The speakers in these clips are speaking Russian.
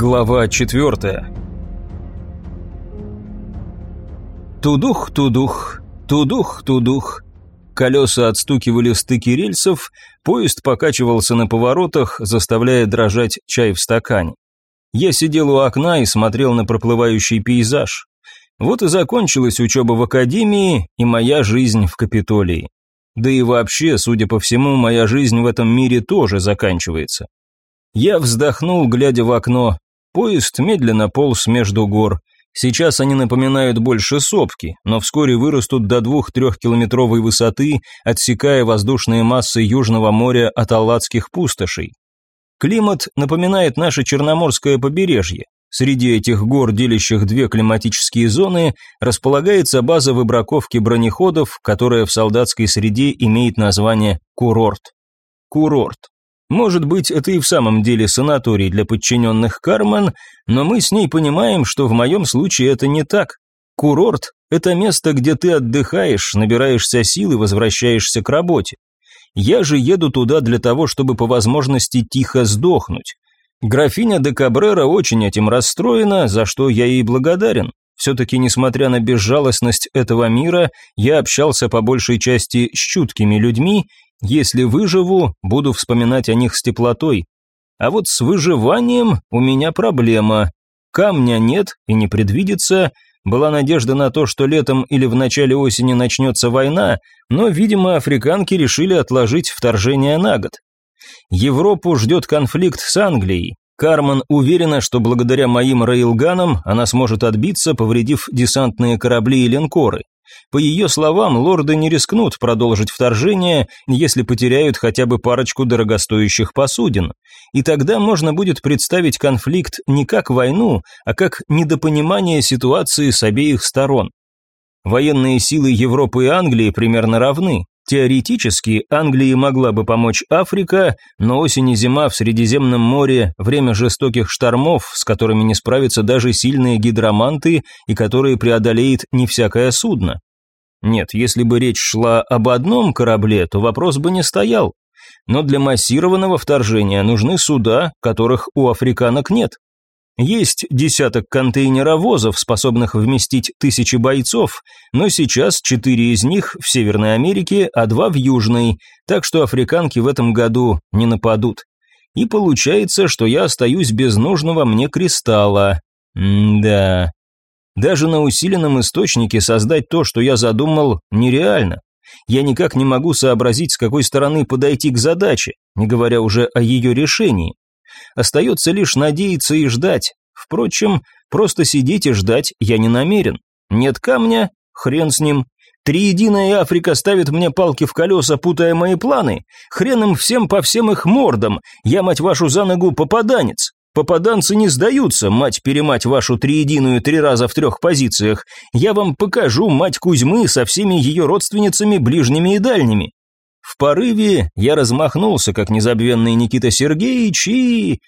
Глава четвертая Тудух, тудух, тудух, тудух. Колеса отстукивали стыки рельсов, поезд покачивался на поворотах, заставляя дрожать чай в стакане. Я сидел у окна и смотрел на проплывающий пейзаж. Вот и закончилась учеба в академии и моя жизнь в Капитолии. Да и вообще, судя по всему, моя жизнь в этом мире тоже заканчивается. Я вздохнул, глядя в окно. Поезд медленно полз между гор. Сейчас они напоминают больше сопки, но вскоре вырастут до двух-трехкилометровой высоты, отсекая воздушные массы Южного моря от Аллатских пустошей. Климат напоминает наше Черноморское побережье. Среди этих гор, делящих две климатические зоны, располагается база выбраковки бронеходов, которая в солдатской среде имеет название курорт. Курорт. Может быть, это и в самом деле санаторий для подчиненных Карман, но мы с ней понимаем, что в моем случае это не так. Курорт – это место, где ты отдыхаешь, набираешься сил и возвращаешься к работе. Я же еду туда для того, чтобы по возможности тихо сдохнуть. Графиня де Кабрера очень этим расстроена, за что я ей благодарен. Все-таки, несмотря на безжалостность этого мира, я общался по большей части с чуткими людьми, если выживу, буду вспоминать о них с теплотой. А вот с выживанием у меня проблема. Камня нет и не предвидится, была надежда на то, что летом или в начале осени начнется война, но, видимо, африканки решили отложить вторжение на год. Европу ждет конфликт с Англией. Карман уверена, что благодаря моим рейлганам она сможет отбиться, повредив десантные корабли и линкоры. По ее словам, лорды не рискнут продолжить вторжение, если потеряют хотя бы парочку дорогостоящих посудин. И тогда можно будет представить конфликт не как войну, а как недопонимание ситуации с обеих сторон. Военные силы Европы и Англии примерно равны. Теоретически Англии могла бы помочь Африка, но осень и зима в Средиземном море – время жестоких штормов, с которыми не справятся даже сильные гидроманты и которые преодолеет не всякое судно. Нет, если бы речь шла об одном корабле, то вопрос бы не стоял. Но для массированного вторжения нужны суда, которых у африканок нет. Есть десяток контейнеровозов, способных вместить тысячи бойцов, но сейчас четыре из них в Северной Америке, а два в Южной, так что африканки в этом году не нападут. И получается, что я остаюсь без нужного мне кристалла. М-да. Даже на усиленном источнике создать то, что я задумал, нереально. Я никак не могу сообразить, с какой стороны подойти к задаче, не говоря уже о ее решении. Остается лишь надеяться и ждать. Впрочем, просто сидеть и ждать я не намерен. Нет камня, хрен с ним. Триединая Африка ставит мне палки в колеса, путая мои планы. Хрен им всем по всем их мордам. Я, мать вашу, за ногу попаданец. Попаданцы не сдаются, мать-перемать вашу триединую три раза в трех позициях. Я вам покажу мать Кузьмы со всеми ее родственницами, ближними и дальними. В порыве я размахнулся, как незабвенный Никита Сергеевич, и...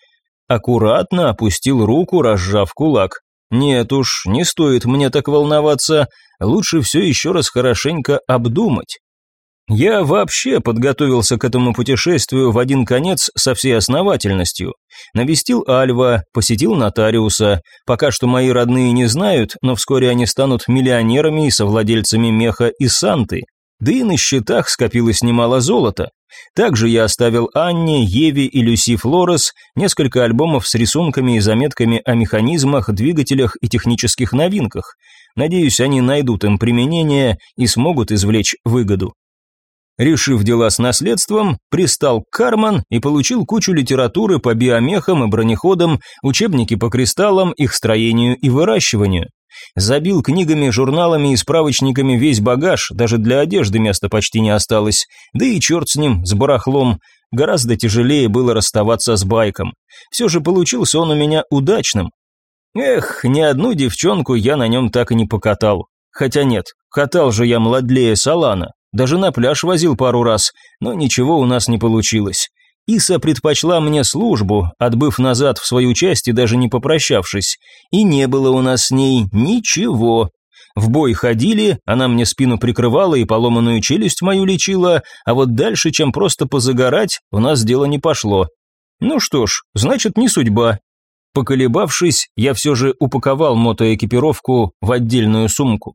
Аккуратно опустил руку, разжав кулак. Нет уж, не стоит мне так волноваться, лучше все еще раз хорошенько обдумать. Я вообще подготовился к этому путешествию в один конец со всей основательностью. Навестил Альва, посетил нотариуса. Пока что мои родные не знают, но вскоре они станут миллионерами и совладельцами меха и санты. Да и на счетах скопилось немало золота. Также я оставил Анне, Еве и Люси Флорес несколько альбомов с рисунками и заметками о механизмах, двигателях и технических новинках. Надеюсь, они найдут им применение и смогут извлечь выгоду. Решив дела с наследством, пристал Карман и получил кучу литературы по биомехам и бронеходам, учебники по кристаллам, их строению и выращиванию. Забил книгами, журналами и справочниками весь багаж, даже для одежды места почти не осталось. Да и черт с ним, с барахлом. Гораздо тяжелее было расставаться с байком. Все же получился он у меня удачным. Эх, ни одну девчонку я на нем так и не покатал. Хотя нет, катал же я младлее Салана. Даже на пляж возил пару раз, но ничего у нас не получилось. Иса предпочла мне службу, отбыв назад в свою часть и даже не попрощавшись. И не было у нас с ней ничего. В бой ходили, она мне спину прикрывала и поломанную челюсть мою лечила, а вот дальше, чем просто позагорать, у нас дело не пошло. Ну что ж, значит, не судьба. Поколебавшись, я все же упаковал мотоэкипировку в отдельную сумку.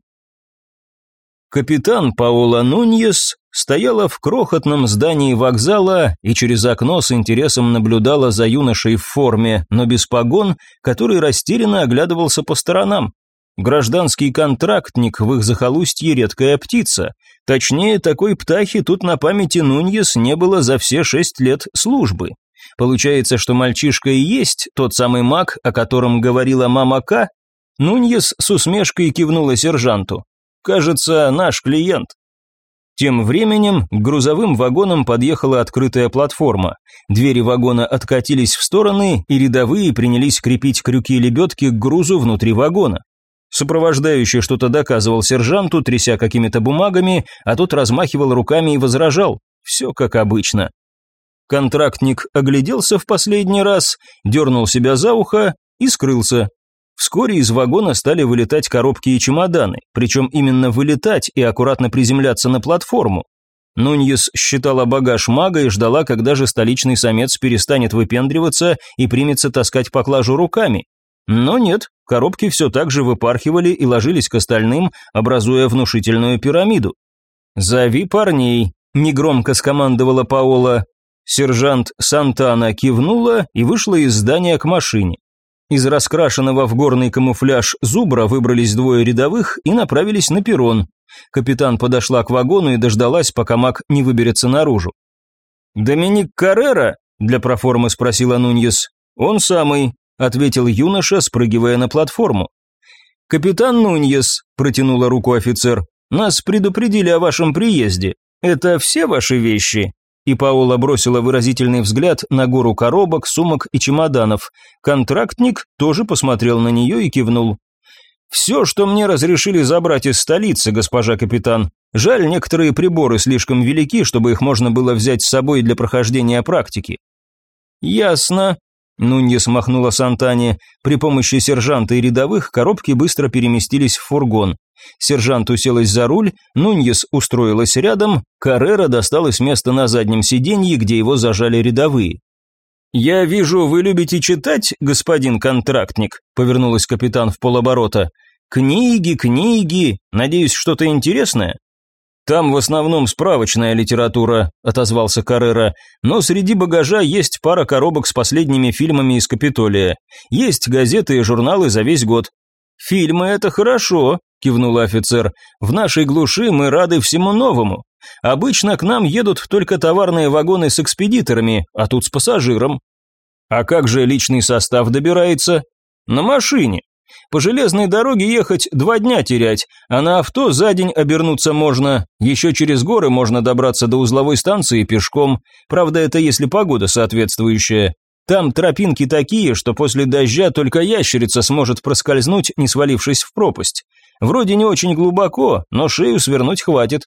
Капитан Паола Нуньес стояла в крохотном здании вокзала и через окно с интересом наблюдала за юношей в форме, но без погон, который растерянно оглядывался по сторонам. Гражданский контрактник в их захолустье редкая птица. Точнее, такой птахи тут на памяти Нуньес не было за все шесть лет службы. Получается, что мальчишка и есть тот самый маг, о котором говорила мама К? Нуньес с усмешкой кивнула сержанту. Кажется, наш клиент. Тем временем к грузовым вагонам подъехала открытая платформа. Двери вагона откатились в стороны, и рядовые принялись крепить крюки лебедки к грузу внутри вагона. Сопровождающий что-то доказывал сержанту, тряся какими-то бумагами, а тот размахивал руками и возражал. Все как обычно. Контрактник огляделся в последний раз, дернул себя за ухо и скрылся. Вскоре из вагона стали вылетать коробки и чемоданы, причем именно вылетать и аккуратно приземляться на платформу. Нуньес считала багаж мага и ждала, когда же столичный самец перестанет выпендриваться и примется таскать поклажу руками. Но нет, коробки все так же выпархивали и ложились к остальным, образуя внушительную пирамиду. «Зови парней», – негромко скомандовала Паола. Сержант Сантана кивнула и вышла из здания к машине. Из раскрашенного в горный камуфляж зубра выбрались двое рядовых и направились на перрон. Капитан подошла к вагону и дождалась, пока маг не выберется наружу. «Доминик Каррера?» – для проформы спросила Нуньес. «Он самый», – ответил юноша, спрыгивая на платформу. «Капитан Нуньес», – протянула руку офицер, – «нас предупредили о вашем приезде. Это все ваши вещи?» И Паула бросила выразительный взгляд на гору коробок, сумок и чемоданов. Контрактник тоже посмотрел на нее и кивнул. «Все, что мне разрешили забрать из столицы, госпожа капитан. Жаль, некоторые приборы слишком велики, чтобы их можно было взять с собой для прохождения практики». «Ясно», Нуньес махнула Сантане. При помощи сержанта и рядовых коробки быстро переместились в фургон. Сержант уселась за руль, Нуньес устроилась рядом, Каррера досталось место на заднем сиденье, где его зажали рядовые. «Я вижу, вы любите читать, господин контрактник», – повернулась капитан в полоборота. «Книги, книги. Надеюсь, что-то интересное?» «Там в основном справочная литература», – отозвался Каррера, «но среди багажа есть пара коробок с последними фильмами из Капитолия. Есть газеты и журналы за весь год». «Фильмы – это хорошо», – кивнул офицер. «В нашей глуши мы рады всему новому. Обычно к нам едут только товарные вагоны с экспедиторами, а тут с пассажиром». «А как же личный состав добирается?» «На машине. По железной дороге ехать два дня терять, а на авто за день обернуться можно. Еще через горы можно добраться до узловой станции пешком. Правда, это если погода соответствующая. Там тропинки такие, что после дождя только ящерица сможет проскользнуть, не свалившись в пропасть. Вроде не очень глубоко, но шею свернуть хватит.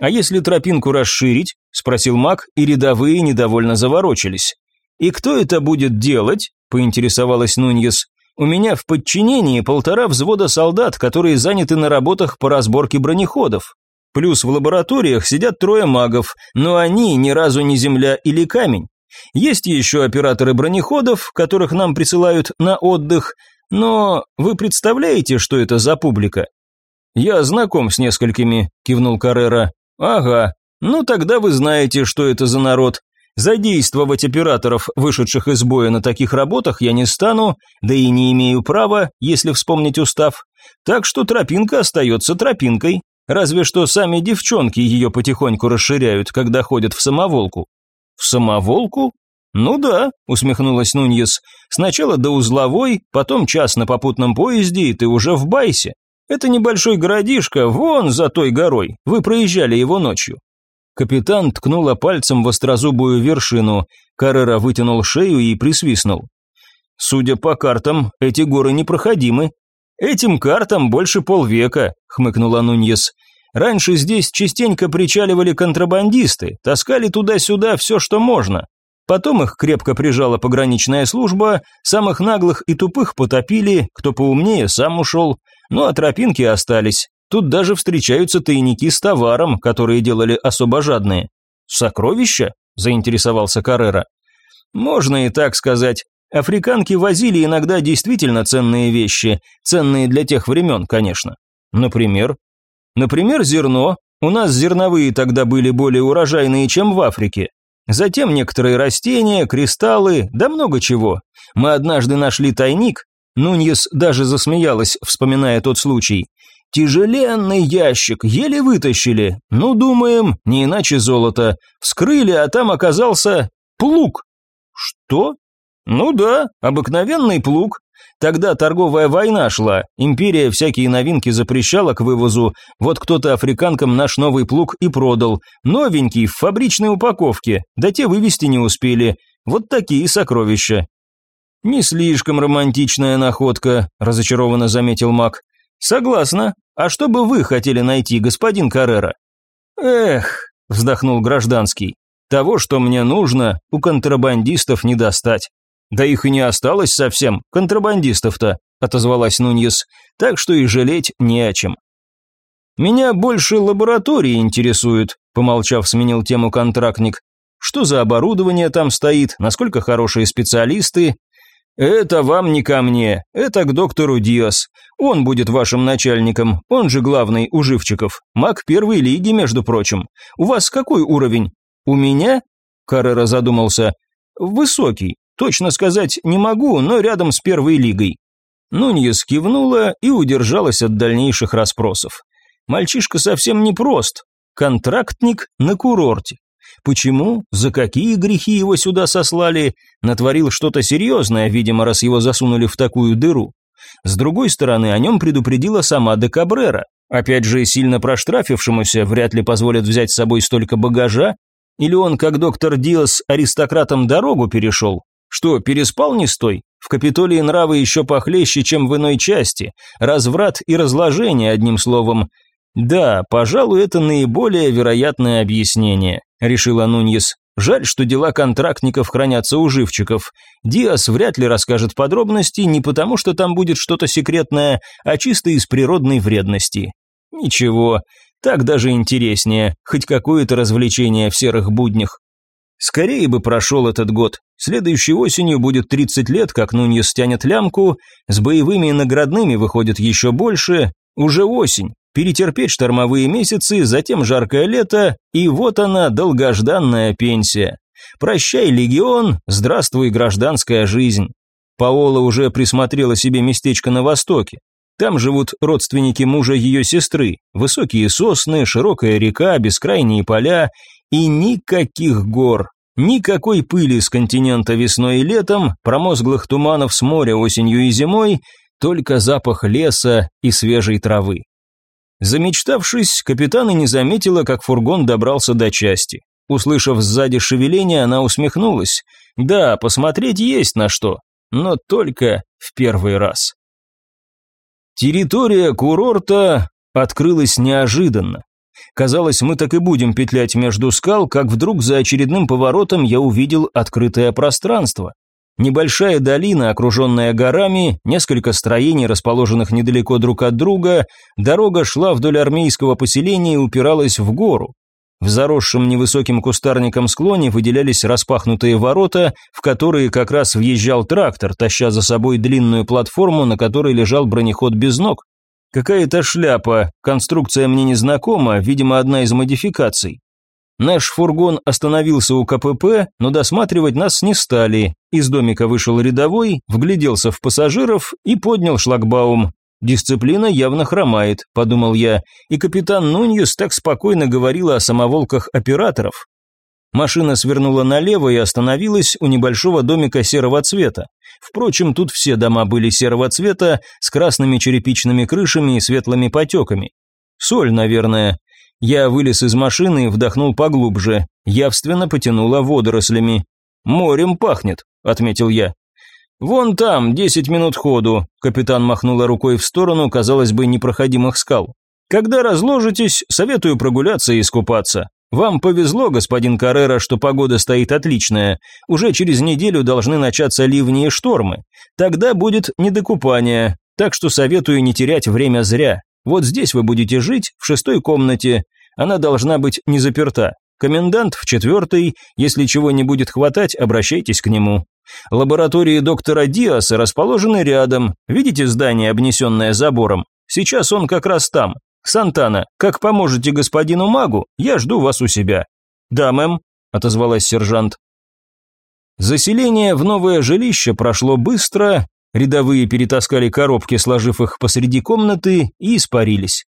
«А если тропинку расширить?» – спросил маг, и рядовые недовольно заворочились. «И кто это будет делать?» – поинтересовалась Нуньес. «У меня в подчинении полтора взвода солдат, которые заняты на работах по разборке бронеходов. Плюс в лабораториях сидят трое магов, но они ни разу не земля или камень. Есть еще операторы бронеходов, которых нам присылают на отдых, но вы представляете, что это за публика? Я знаком с несколькими, кивнул Каррера. Ага. Ну тогда вы знаете, что это за народ. Задействовать операторов, вышедших из боя на таких работах, я не стану, да и не имею права, если вспомнить устав. Так что тропинка остается тропинкой. Разве что сами девчонки ее потихоньку расширяют, когда ходят в самоволку. В самоволку? «Ну да», – усмехнулась Нуньес. «Сначала до узловой, потом час на попутном поезде, и ты уже в Байсе. Это небольшой городишко, вон за той горой. Вы проезжали его ночью». Капитан ткнула пальцем в острозубую вершину. Каррера вытянул шею и присвистнул. «Судя по картам, эти горы непроходимы». «Этим картам больше полвека», – хмыкнула Нуньес. «Раньше здесь частенько причаливали контрабандисты, таскали туда-сюда все, что можно. Потом их крепко прижала пограничная служба, самых наглых и тупых потопили, кто поумнее сам ушел, ну а тропинки остались. Тут даже встречаются тайники с товаром, которые делали особо жадные. «Сокровища?» – заинтересовался Каррера. «Можно и так сказать. Африканки возили иногда действительно ценные вещи, ценные для тех времен, конечно. Например? Например, зерно. У нас зерновые тогда были более урожайные, чем в Африке. Затем некоторые растения, кристаллы, да много чего. Мы однажды нашли тайник. Нуньес даже засмеялась, вспоминая тот случай. Тяжеленный ящик, еле вытащили. Ну, думаем, не иначе золото. Вскрыли, а там оказался плуг. Что? Ну да, обыкновенный плуг. Тогда торговая война шла, империя всякие новинки запрещала к вывозу, вот кто-то африканкам наш новый плуг и продал, новенький, в фабричной упаковке, да те вывести не успели, вот такие сокровища. «Не слишком романтичная находка», – разочарованно заметил маг. «Согласна. А что бы вы хотели найти, господин Каррера?» «Эх», – вздохнул гражданский, – «того, что мне нужно, у контрабандистов не достать». «Да их и не осталось совсем, контрабандистов-то», – отозвалась Нуньес, – «так что и жалеть не о чем». «Меня больше лаборатории интересует», – помолчав, сменил тему контрактник. «Что за оборудование там стоит, насколько хорошие специалисты, «Это вам не ко мне, это к доктору Диас. Он будет вашим начальником, он же главный у живчиков. Маг первой лиги, между прочим. У вас какой уровень?» «У меня?» Каррера задумался. «Высокий. Точно сказать не могу, но рядом с первой лигой». Нуньес кивнула и удержалась от дальнейших расспросов. Мальчишка совсем не прост. Контрактник на курорте. Почему? За какие грехи его сюда сослали? Натворил что-то серьезное, видимо, раз его засунули в такую дыру. С другой стороны, о нем предупредила сама де Кабрера. Опять же, сильно проштрафившемуся вряд ли позволят взять с собой столько багажа. Или он, как доктор Диас, аристократам дорогу перешел? Что, переспал не стой? В Капитолии нравы еще похлеще, чем в иной части. Разврат и разложение, одним словом. Да, пожалуй, это наиболее вероятное объяснение решила Нуньес. Жаль, что дела контрактников хранятся у живчиков. Диас вряд ли расскажет подробности не потому, что там будет что-то секретное, а чисто из природной вредности. Ничего, так даже интереснее, хоть какое-то развлечение в серых буднях. Скорее бы прошел этот год. Следующей осенью будет 30 лет, как Нуньес стянет лямку, с боевыми и наградными выходит еще больше. Уже осень, перетерпеть штормовые месяцы, затем жаркое лето, и вот она, долгожданная пенсия. Прощай, легион, здравствуй, гражданская жизнь. Паола уже присмотрела себе местечко на востоке. Там живут родственники мужа ее сестры, высокие сосны, широкая река, бескрайние поля и никаких гор, никакой пыли с континента весной и летом, промозглых туманов с моря осенью и зимой, только запах леса и свежей травы. Замечтавшись, капитан и не заметила, как фургон добрался до части. Услышав сзади шевеление, она усмехнулась. Да, посмотреть есть на что, но только в первый раз. Территория курорта открылась неожиданно. Казалось, мы так и будем петлять между скал, как вдруг за очередным поворотом я увидел открытое пространство. Небольшая долина, окруженная горами, несколько строений, расположенных недалеко друг от друга, дорога шла вдоль армейского поселения и упиралась в гору. В заросшем невысоким кустарником склоне выделялись распахнутые ворота, в которые как раз въезжал трактор, таща за собой длинную платформу, на которой лежал бронеход без ног. Какая-то шляпа, конструкция мне незнакома, видимо, одна из модификаций. Наш фургон остановился у КПП, но досматривать нас не стали. Из домика вышел рядовой, вгляделся в пассажиров и поднял шлагбаум. «Дисциплина явно хромает», – подумал я, и капитан Нуньюс так спокойно говорила о самоволках операторов. Машина свернула налево и остановилась у небольшого домика серого цвета. Впрочем, тут все дома были серого цвета, с красными черепичными крышами и светлыми потеками. Соль, наверное. Я вылез из машины и вдохнул поглубже, явственно потянуло водорослями. «Морем пахнет», — отметил я. «Вон там, десять минут ходу», — капитан махнула рукой в сторону, казалось бы, непроходимых скал. «Когда разложитесь, советую прогуляться и искупаться. Вам повезло, господин Каррера, что погода стоит отличная. Уже через неделю должны начаться ливни и штормы. Тогда будет недокупание, так что советую не терять время зря. Вот здесь вы будете жить, в шестой комнате. Она должна быть не заперта. Комендант в четвертой. Если чего не будет хватать, обращайтесь к нему. Лаборатории доктора Диаса расположены рядом. Видите здание, обнесенное забором? Сейчас он как раз там. Сантана, как поможете господину магу, я жду вас у себя. Да, мэм, отозвалась сержант. Заселение в новое жилище прошло быстро, рядовые перетаскали коробки, сложив их посреди комнаты, и испарились.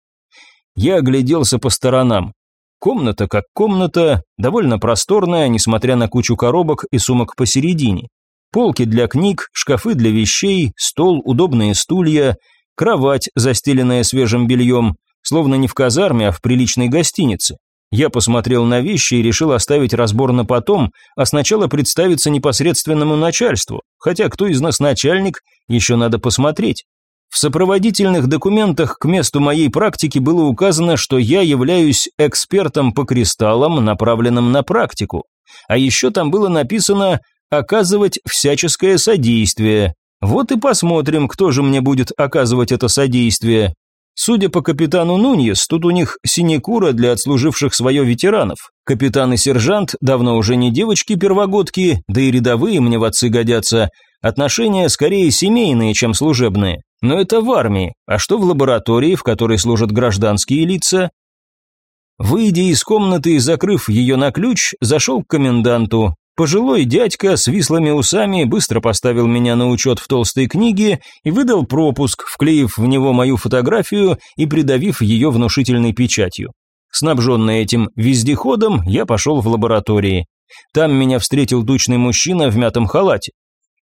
Я огляделся по сторонам. Комната как комната, довольно просторная, несмотря на кучу коробок и сумок посередине. Полки для книг, шкафы для вещей, стол, удобные стулья, кровать, застеленная свежим бельем, словно не в казарме, а в приличной гостинице. Я посмотрел на вещи и решил оставить разбор на потом, а сначала представиться непосредственному начальству, хотя кто из нас начальник, еще надо посмотреть. В сопроводительных документах к месту моей практики было указано, что я являюсь экспертом по кристаллам, направленным на практику. А еще там было написано «оказывать всяческое содействие». Вот и посмотрим, кто же мне будет оказывать это содействие. Судя по капитану Нуньес, тут у них синекура для отслуживших свое ветеранов. Капитан и сержант давно уже не девочки-первогодки, да и рядовые мне в отцы годятся. Отношения скорее семейные, чем служебные. Но это в армии, а что в лаборатории, в которой служат гражданские лица? Выйдя из комнаты и закрыв ее на ключ, зашел к коменданту. Пожилой дядька с вислыми усами быстро поставил меня на учет в толстой книге и выдал пропуск, вклеив в него мою фотографию и придавив ее внушительной печатью. Снабженный этим вездеходом, я пошел в лаборатории. Там меня встретил тучный мужчина в мятом халате.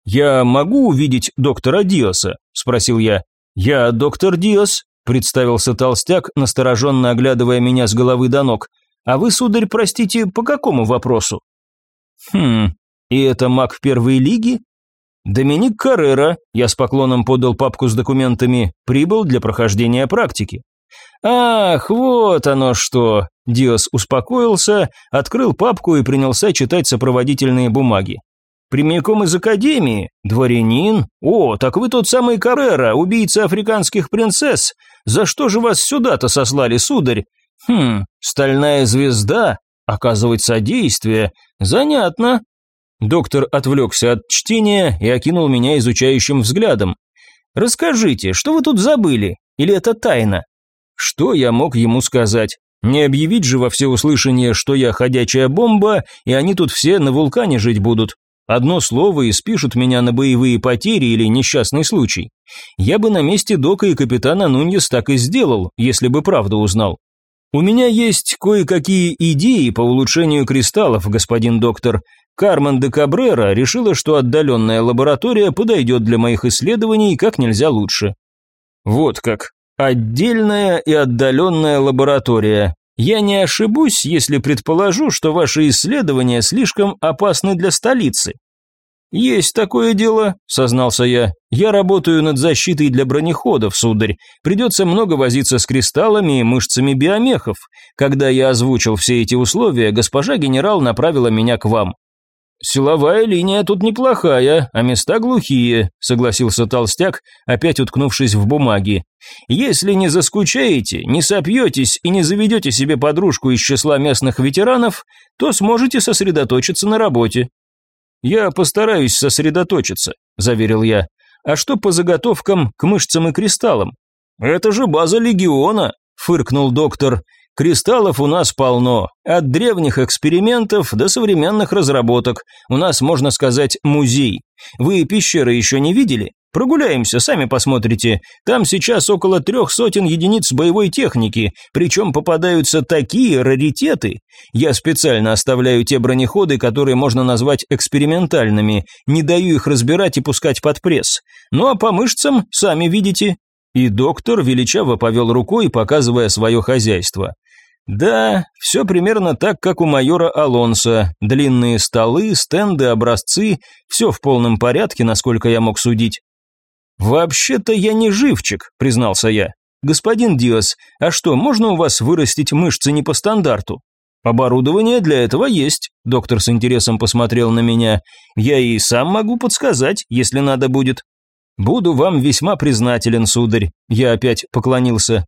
«Я могу увидеть доктора Диоса?» – спросил я. «Я доктор Диос», – представился толстяк, настороженно оглядывая меня с головы до ног. «А вы, сударь, простите, по какому вопросу?» «Хм, и это маг первой лиги?» «Доминик Каррера», я с поклоном подал папку с документами, прибыл для прохождения практики. «Ах, вот оно что!» Диос успокоился, открыл папку и принялся читать сопроводительные бумаги. Прямиком из академии? Дворянин? О, так вы тот самый Каррера, убийца африканских принцесс. За что же вас сюда-то сослали, сударь? Хм, стальная звезда? Оказывать содействие? Занятно. Доктор отвлекся от чтения и окинул меня изучающим взглядом. «Расскажите, что вы тут забыли? Или это тайна?» Что я мог ему сказать? Не объявить же во всеуслышание, что я ходячая бомба, и они тут все на вулкане жить будут. Одно слово и спишут меня на боевые потери или несчастный случай. Я бы на месте Дока и капитана Нуньес так и сделал, если бы правду узнал. У меня есть кое-какие идеи по улучшению кристаллов, господин доктор. Кармен де Кабрера решила, что отдаленная лаборатория подойдет для моих исследований как нельзя лучше. Вот как. Отдельная и отдаленная лаборатория. Я не ошибусь, если предположу, что ваши исследования слишком опасны для столицы. Есть такое дело, сознался я. Я работаю над защитой для бронеходов, сударь. Придется много возиться с кристаллами и мышцами биомехов. Когда я озвучил все эти условия, госпожа генерал направила меня к вам. «Силовая линия тут неплохая, а места глухие», – согласился толстяк, опять уткнувшись в бумаги. «Если не заскучаете, не сопьетесь и не заведете себе подружку из числа местных ветеранов, то сможете сосредоточиться на работе». «Я постараюсь сосредоточиться», – заверил я. «А что по заготовкам к мышцам и кристаллам?» «Это же база легиона», – фыркнул доктор. Кристаллов у нас полно, от древних экспериментов до современных разработок. У нас, можно сказать, музей. Вы пещеры еще не видели? Прогуляемся, сами посмотрите. Там сейчас около трех сотен единиц боевой техники, причем попадаются такие раритеты. Я специально оставляю те бронеходы, которые можно назвать экспериментальными, не даю их разбирать и пускать под пресс. Ну а по мышцам, сами видите. И доктор величаво повел рукой, показывая свое хозяйство. Да, все примерно так, как у майора Алонса. Длинные столы, стенды, образцы, все в полном порядке, насколько я мог судить. «Вообще-то я не живчик», — признался я. «Господин Диас, а что, можно у вас вырастить мышцы не по стандарту?» «Оборудование для этого есть», — доктор с интересом посмотрел на меня. «Я и сам могу подсказать, если надо будет». «Буду вам весьма признателен, сударь», — я опять поклонился.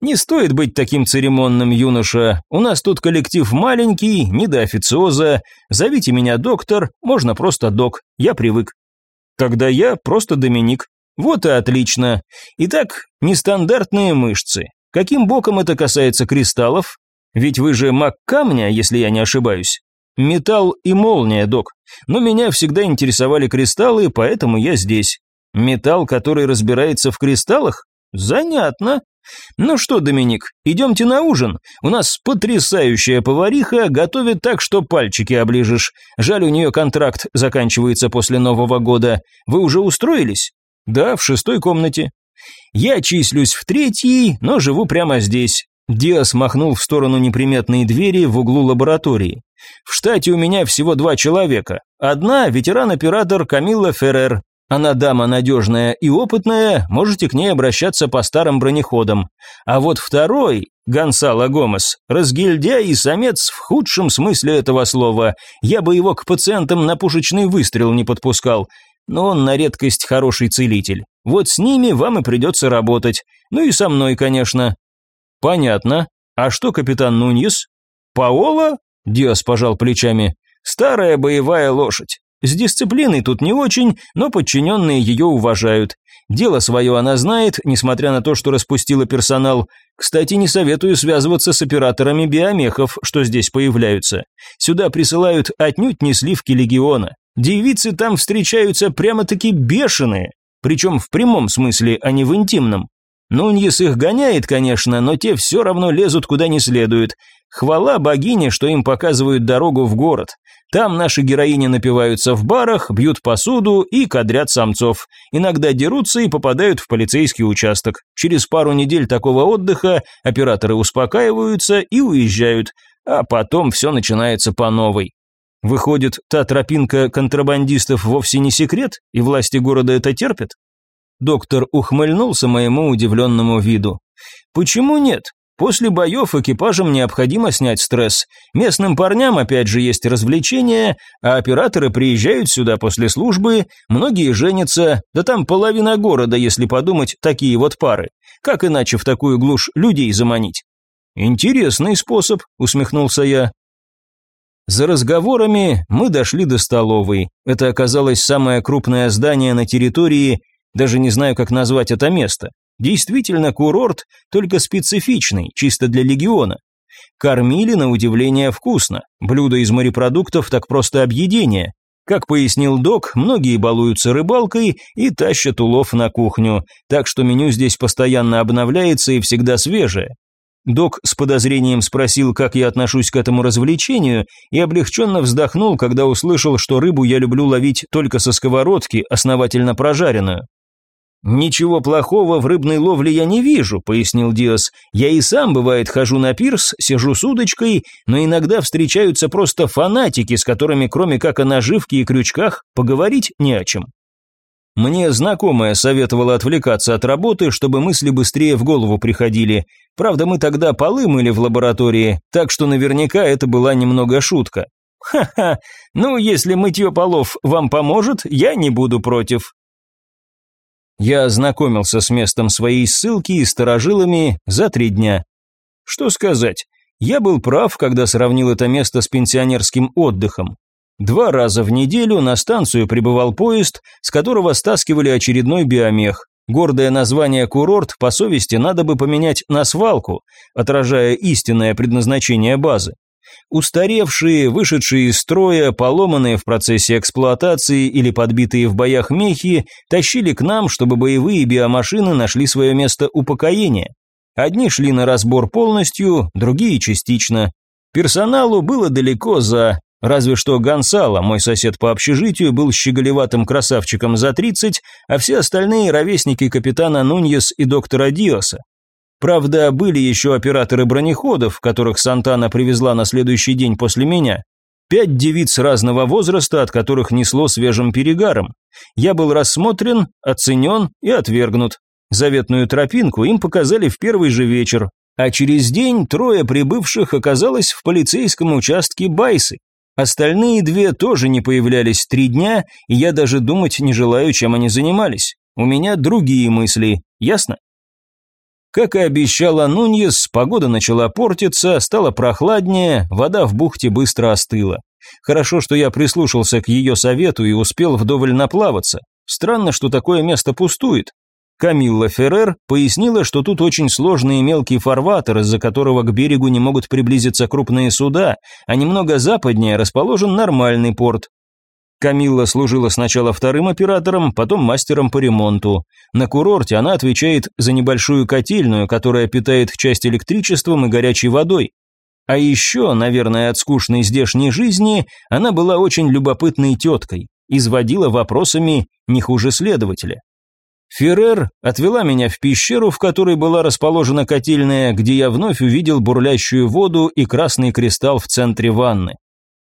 «Не стоит быть таким церемонным, юноша. У нас тут коллектив маленький, не до официоза. Зовите меня доктор, можно просто док. Я привык». «Тогда я просто Доминик». «Вот и отлично. Итак, нестандартные мышцы. Каким боком это касается кристаллов? Ведь вы же маг камня, если я не ошибаюсь. Металл и молния, док. Но меня всегда интересовали кристаллы, поэтому я здесь. Металл, который разбирается в кристаллах? Занятно. Ну что, Доминик, идемте на ужин. У нас потрясающая повариха, готовит так, что пальчики оближешь. Жаль, у нее контракт заканчивается после Нового года. Вы уже устроились? Да, в шестой комнате. Я числюсь в третьей, но живу прямо здесь. Диас махнул в сторону неприметной двери в углу лаборатории. В штате у меня всего два человека. Одна – ветеран-оператор Камилла Феррер. Она дама надежная и опытная, можете к ней обращаться по старым бронеходам. А вот второй, Гонсало Гомес, разгильдяй и самец в худшем смысле этого слова. Я бы его к пациентам на пушечный выстрел не подпускал. Но он на редкость хороший целитель. Вот с ними вам и придется работать. Ну и со мной, конечно. Понятно. А что капитан Нуньес? Паола? Диас пожал плечами. «Старая боевая лошадь. С дисциплиной тут не очень, но подчиненные ее уважают. Дело свое она знает, несмотря на то, что распустила персонал. Кстати, не советую связываться с операторами биомехов, что здесь появляются. Сюда присылают отнюдь не сливки легиона. Девицы там встречаются прямо-таки бешеные, причем в прямом смысле, а не в интимном. Нуньес их гоняет, конечно, но те все равно лезут куда не следует. Хвала богине, что им показывают дорогу в город. Там наши героини напиваются в барах, бьют посуду и кадрят самцов. Иногда дерутся и попадают в полицейский участок. Через пару недель такого отдыха операторы успокаиваются и уезжают, а потом все начинается по новой. Выходит, та тропинка контрабандистов вовсе не секрет, и власти города это терпят? Доктор ухмыльнулся моему удивленному виду. Почему нет? После боев экипажам необходимо снять стресс. Местным парням опять же есть развлечения, а операторы приезжают сюда после службы, многие женятся, да там половина города, если подумать, такие вот пары. Как иначе в такую глушь людей заманить? Интересный способ, усмехнулся я. За разговорами мы дошли до столовой. Это оказалось самое крупное здание на территории, даже не знаю, как назвать это место. Действительно курорт, только специфичный, чисто для легиона. Кормили на удивление вкусно. Блюда из морепродуктов так просто объедение. Как пояснил док, многие балуются рыбалкой и тащат улов на кухню, так что меню здесь постоянно обновляется и всегда свежее. Док с подозрением спросил, как я отношусь к этому развлечению, и облегченно вздохнул, когда услышал, что рыбу я люблю ловить только со сковородки, основательно прожаренную. «Ничего плохого в рыбной ловле я не вижу», — пояснил Диас. «Я и сам, бывает, хожу на пирс, сижу с удочкой, но иногда встречаются просто фанатики, с которыми, кроме как о наживке и крючках, поговорить не о чем». Мне знакомая советовала отвлекаться от работы, чтобы мысли быстрее в голову приходили. Правда, мы тогда полы мыли в лаборатории, так что наверняка это была немного шутка. «Ха-ха, ну если мытье полов вам поможет, я не буду против», я ознакомился с местом своей ссылки и сторожилами за три дня. Что сказать, я был прав, когда сравнил это место с пенсионерским отдыхом. Два раза в неделю на станцию прибывал поезд, с которого стаскивали очередной биомех. Гордое название «курорт» по совести надо бы поменять на свалку, отражая истинное предназначение базы. Устаревшие, вышедшие из строя, поломанные в процессе эксплуатации или подбитые в боях мехи тащили к нам, чтобы боевые биомашины нашли свое место упокоения. Одни шли на разбор полностью, другие частично. Персоналу было далеко за... Разве что Гонсало, мой сосед по общежитию, был щеголеватым красавчиком за 30, а все остальные ровесники капитана Нуньес и доктора Диоса. Правда, были еще операторы бронеходов, которых Сантана привезла на следующий день после меня. Пять девиц разного возраста, от которых несло свежим перегаром. Я был рассмотрен, оценен и отвергнут. Заветную тропинку им показали в первый же вечер, а через день трое прибывших оказалось в полицейском участке Байсы. Остальные две тоже не появлялись три дня, и я даже думать не желаю, чем они занимались. У меня другие мысли, ясно? Как и обещала Нуньес, погода начала портиться, стало прохладнее, вода в бухте быстро остыла. Хорошо, что я прислушался к ее совету и успел вдоволь наплаваться. Странно, что такое место пустует. Камилла Феррер пояснила, что тут очень сложный и мелкий фарватер, из-за которого к берегу не могут приблизиться крупные суда, а немного западнее расположен нормальный порт. Камилла служила сначала вторым оператором, потом мастером по ремонту. На курорте она отвечает за небольшую котельную, которая питает часть электричеством и горячей водой. А еще, наверное, от скучной здешней жизни, она была очень любопытной теткой, изводила вопросами не хуже следователя. Феррер отвела меня в пещеру, в которой была расположена котельная, где я вновь увидел бурлящую воду и красный кристалл в центре ванны.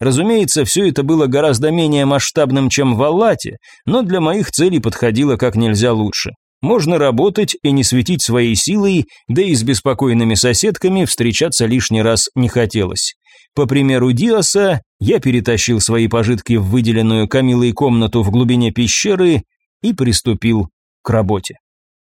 Разумеется, все это было гораздо менее масштабным, чем в Аллате, но для моих целей подходило как нельзя лучше. Можно работать и не светить своей силой, да и с беспокойными соседками встречаться лишний раз не хотелось. По примеру Диаса, я перетащил свои пожитки в выделенную Камилой комнату в глубине пещеры и приступил к работе.